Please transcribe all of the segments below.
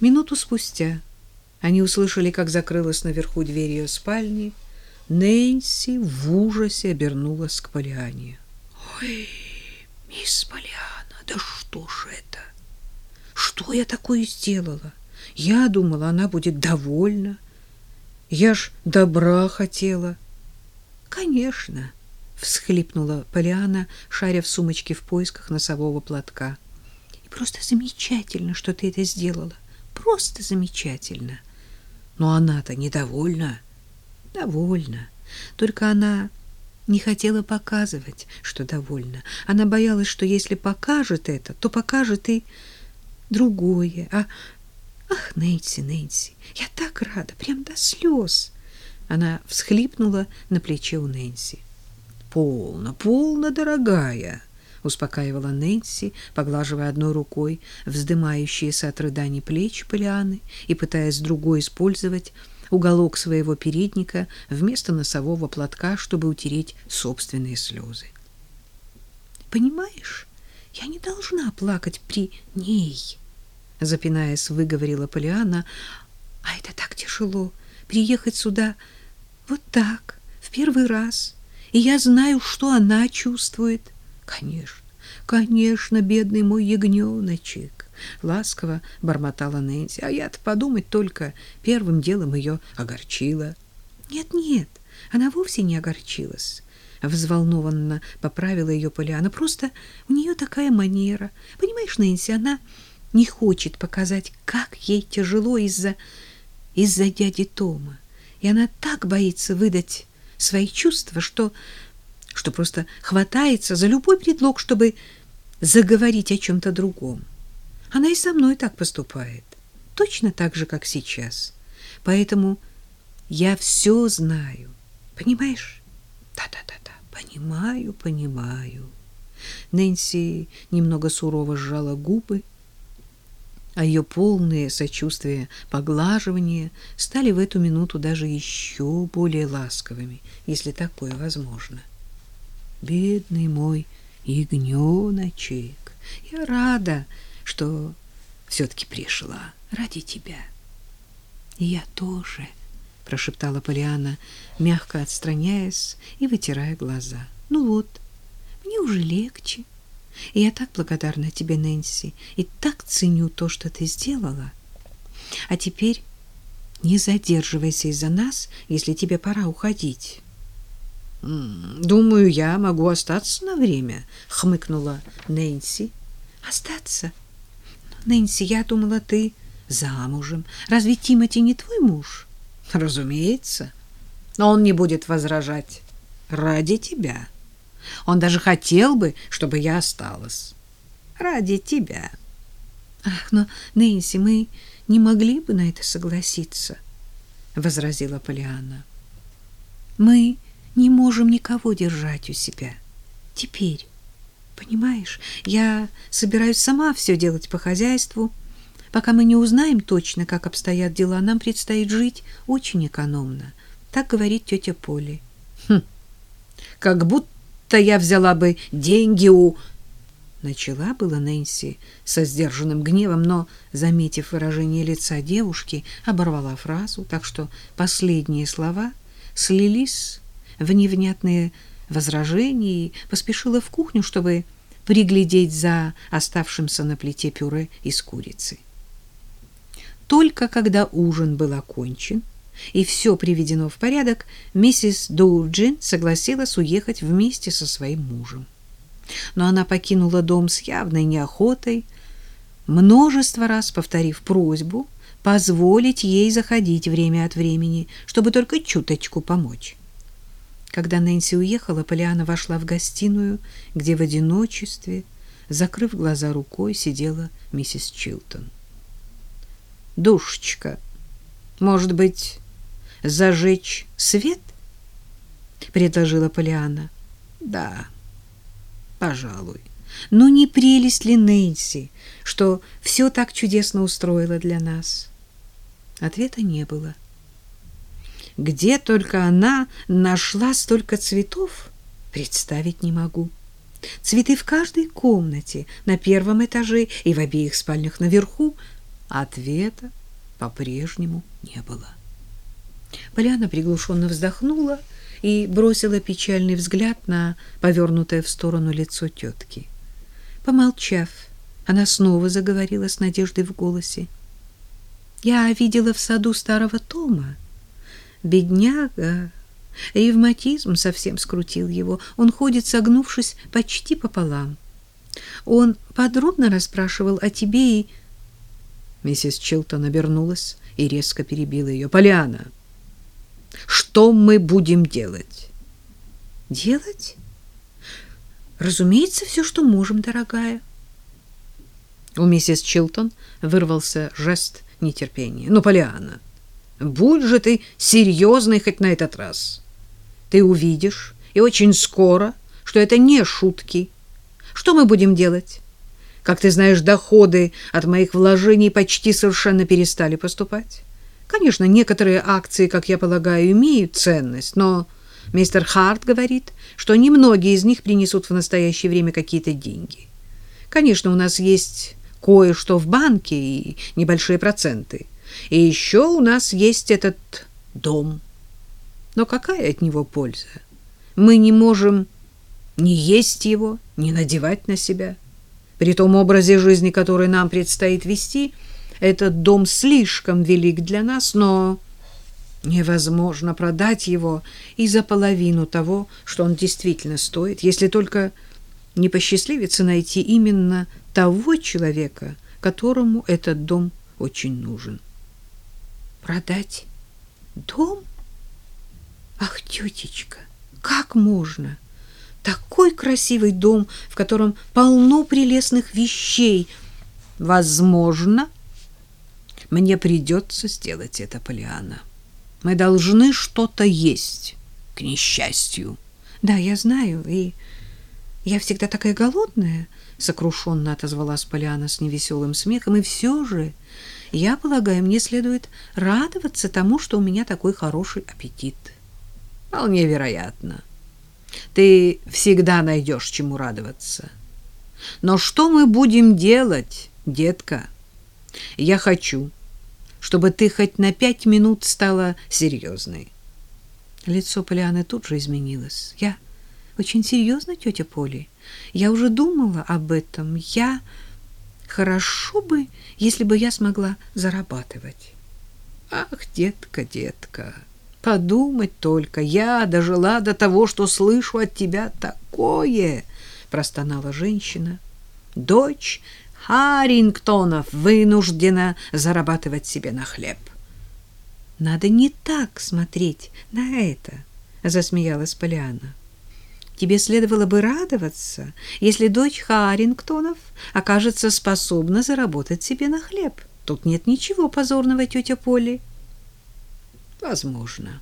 Минуту спустя они услышали, как закрылась наверху дверь ее спальни. Нэнси в ужасе обернулась к Полиане. «Ой, мисс Полиана, да что ж это? Что я такое сделала? Я думала, она будет довольна. Я ж добра хотела». «Конечно», — всхлипнула Полиана, шаря в сумочке в поисках носового платка. «И просто замечательно, что ты это сделала. Просто замечательно». Но она-то недовольна. Довольна. Только она не хотела показывать, что довольна. Она боялась, что если покажет это, то покажет и другое. А ах, Нэнси, Нэнси, я так рада, прям до слез. Она всхлипнула на плече у Нэнси. Полно, полно, дорогая, успокаивала Нэнси, поглаживая одной рукой вздымающиеся от рыданий плечи Полианы и пытаясь другой использовать уголок своего передника вместо носового платка, чтобы утереть собственные слезы. Понимаешь, я не должна плакать при ней, запинаясь, выговорила Полиана. А это так тяжело приехать сюда вот так, в первый раз. И я знаю, что она чувствует. Конечно, конечно, бедный мой ягненочек, ласково бормотала Нэнси. А я-то подумать только первым делом ее огорчила. Нет, нет, она вовсе не огорчилась. Взволнованно поправила ее Поляна. Просто у нее такая манера. Понимаешь, Нэнси, она не хочет показать, как ей тяжело из-за из-за дяди Тома. И она так боится выдать свои чувства, что что просто хватается за любой предлог, чтобы заговорить о чем-то другом. Она и со мной так поступает, точно так же, как сейчас. Поэтому я все знаю, понимаешь? Да-да-да-да, понимаю, понимаю. Нэнси немного сурово сжала губы, а ее полные сочувствия поглаживания стали в эту минуту даже еще более ласковыми, если такое возможно. — бедный мой ягненочек. Я рада, что все-таки пришла ради тебя. Я тоже, прошептала Полиана, мягко отстраняясь и вытирая глаза. Ну вот, мне уже легче. И я так благодарна тебе, Нэнси, и так ценю то, что ты сделала. А теперь не задерживайся из-за нас, если тебе пора уходить. Думаю, я могу остаться на время, хмыкнула Нэнси. Остаться? Нэнси, я думала, ты замужем. Разве Тимати не твой муж? Разумеется. Но он не будет возражать ради тебя. Он даже хотел бы, чтобы я осталась. Ради тебя. Ах, но, Нэнси, мы не могли бы на это согласиться, возразила Полианна. Мы не можем никого держать у себя. Теперь, понимаешь, я собираюсь сама все делать по хозяйству. Пока мы не узнаем точно, как обстоят дела, нам предстоит жить очень экономно. Так говорит тетя Поли. Хм, как будто я взяла бы деньги у... Начала была Нэнси со сдержанным гневом, но, заметив выражение лица девушки, оборвала фразу, так что последние слова слились в невнятные возражения и поспешила в кухню, чтобы приглядеть за оставшимся на плите пюре из курицы. Только когда ужин был окончен и все приведено в порядок, миссис Доуджин согласилась уехать вместе со своим мужем. Но она покинула дом с явной неохотой, множество раз повторив просьбу позволить ей заходить время от времени, чтобы только чуточку помочь. Когда Нэнси уехала, Полиана вошла в гостиную, где в одиночестве, закрыв глаза рукой, сидела миссис Чилтон. «Душечка, может быть, зажечь свет?» — предложила Полиана. «Да, пожалуй. Но не прелесть ли Нэнси, что все так чудесно устроила для нас?» Ответа не было. — где только она нашла столько цветов, представить не могу. Цветы в каждой комнате, на первом этаже и в обеих спальнях наверху. Ответа по-прежнему не было. Поляна приглушенно вздохнула и бросила печальный взгляд на повернутое в сторону лицо тетки. Помолчав, она снова заговорила с надеждой в голосе. «Я видела в саду старого Тома. Бедняга, ревматизм совсем скрутил его. Он ходит, согнувшись почти пополам. Он подробно расспрашивал о тебе и...» Миссис Чилтон обернулась и резко перебила ее. «Поляна, что мы будем делать? Делать? Разумеется, все, что можем, дорогая. У миссис Чилтон вырвался жест нетерпения. Ну, Полиана, будь же ты серьезной хоть на этот раз. Ты увидишь, и очень скоро, что это не шутки. Что мы будем делать? Как ты знаешь, доходы от моих вложений почти совершенно перестали поступать. Конечно, некоторые акции, как я полагаю, имеют ценность, но мистер Харт говорит, что немногие из них принесут в настоящее время какие-то деньги. Конечно, у нас есть кое-что в банке и небольшие проценты. И еще у нас есть этот дом. Но какая от него польза? Мы не можем ни есть его, ни надевать на себя. При том образе жизни, который нам предстоит вести – этот дом слишком велик для нас, но невозможно продать его и за половину того, что он действительно стоит, если только не посчастливится найти именно того человека, которому этот дом очень нужен. Продать дом? Ах, тетечка, как можно? Такой красивый дом, в котором полно прелестных вещей. Возможно, мне придется сделать это, Полиана. Мы должны что-то есть, к несчастью. Да, я знаю, и я всегда такая голодная, сокрушенно отозвалась Полиана с невеселым смехом, и все же, я полагаю, мне следует радоваться тому, что у меня такой хороший аппетит. Вполне вероятно. Ты всегда найдешь чему радоваться. Но что мы будем делать, детка? Я хочу, чтобы ты хоть на пять минут стала серьезной. Лицо Полианы тут же изменилось. Я очень серьезно, тетя Поли. Я уже думала об этом. Я... Хорошо бы, если бы я смогла зарабатывать. Ах, детка, детка, подумать только. Я дожила до того, что слышу от тебя такое, простонала женщина. Дочь Харингтонов вынуждена зарабатывать себе на хлеб. Надо не так смотреть на это, засмеялась Полиана. Тебе следовало бы радоваться, если дочь Харингтонов окажется способна заработать себе на хлеб. Тут нет ничего позорного, тетя Поли. Возможно.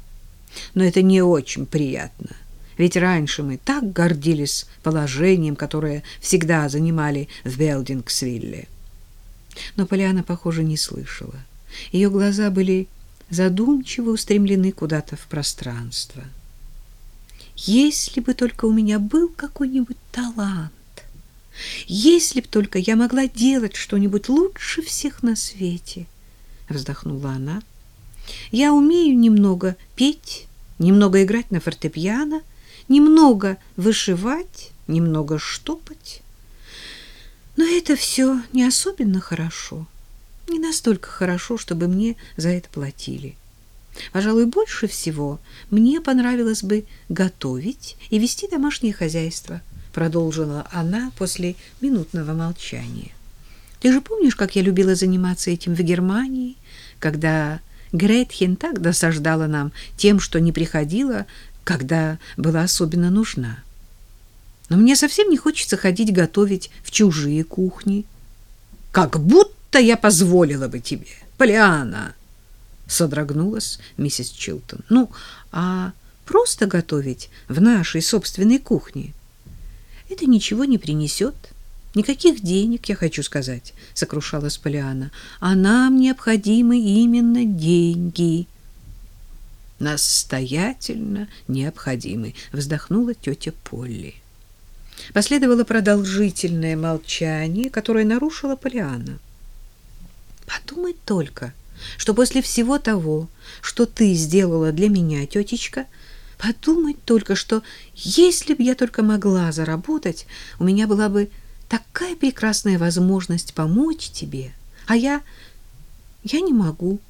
Но это не очень приятно. Ведь раньше мы так гордились положением, которое всегда занимали в Белдингсвилле. Но Поляна, похоже, не слышала. Ее глаза были задумчиво устремлены куда-то в пространство. Если бы только у меня был какой-нибудь талант, если б только я могла делать что-нибудь лучше всех на свете, вздохнула она. Я умею немного петь, немного играть на фортепиано, немного вышивать, немного штопать. Но это все не особенно хорошо. Не настолько хорошо, чтобы мне за это платили. Пожалуй, больше всего мне понравилось бы готовить и вести домашнее хозяйство, продолжила она после минутного молчания. Ты же помнишь, как я любила заниматься этим в Германии, когда Гретхен так досаждала нам тем, что не приходила когда была особенно нужна. Но мне совсем не хочется ходить готовить в чужие кухни. Как будто я позволила бы тебе, Полиана, содрогнулась миссис Чилтон. Ну, а просто готовить в нашей собственной кухне это ничего не принесет. Никаких денег, я хочу сказать, сокрушалась Полиана. А нам необходимы именно деньги настоятельно необходимы, вздохнула тетя Полли. Последовало продолжительное молчание, которое нарушила Полианна. Подумай только, что после всего того, что ты сделала для меня, тетечка, подумать только, что если бы я только могла заработать, у меня была бы такая прекрасная возможность помочь тебе, а я... я не могу.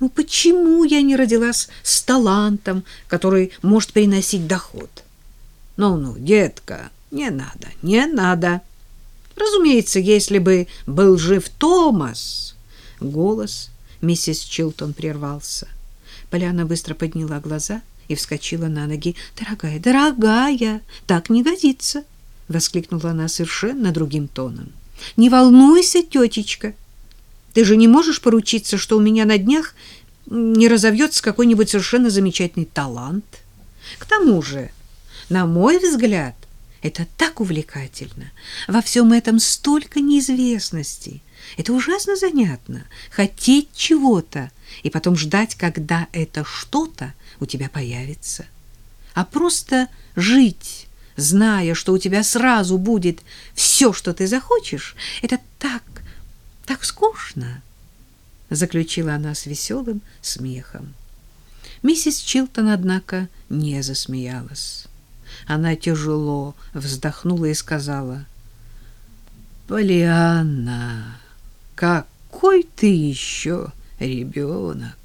Ну почему я не родилась с талантом, который может приносить доход? Ну-ну, детка, не надо, не надо. Разумеется, если бы был жив Томас... Голос миссис Чилтон прервался. Поляна быстро подняла глаза и вскочила на ноги. «Дорогая, дорогая, так не годится!» — воскликнула она совершенно другим тоном. «Не волнуйся, тетечка. Ты же не можешь поручиться, что у меня на днях не разовьется какой-нибудь совершенно замечательный талант. К тому же, на мой взгляд, это так увлекательно. Во всем этом столько неизвестностей. Это ужасно занятно. Хотеть чего-то и потом ждать, когда это что-то у тебя появится. А просто жить, зная, что у тебя сразу будет все, что ты захочешь, это так, так скучно, заключила она с веселым смехом. Миссис Чилтон, однако, не засмеялась. Она тяжело вздохнула и сказала: "Полианна, какой ты еще ребенок!»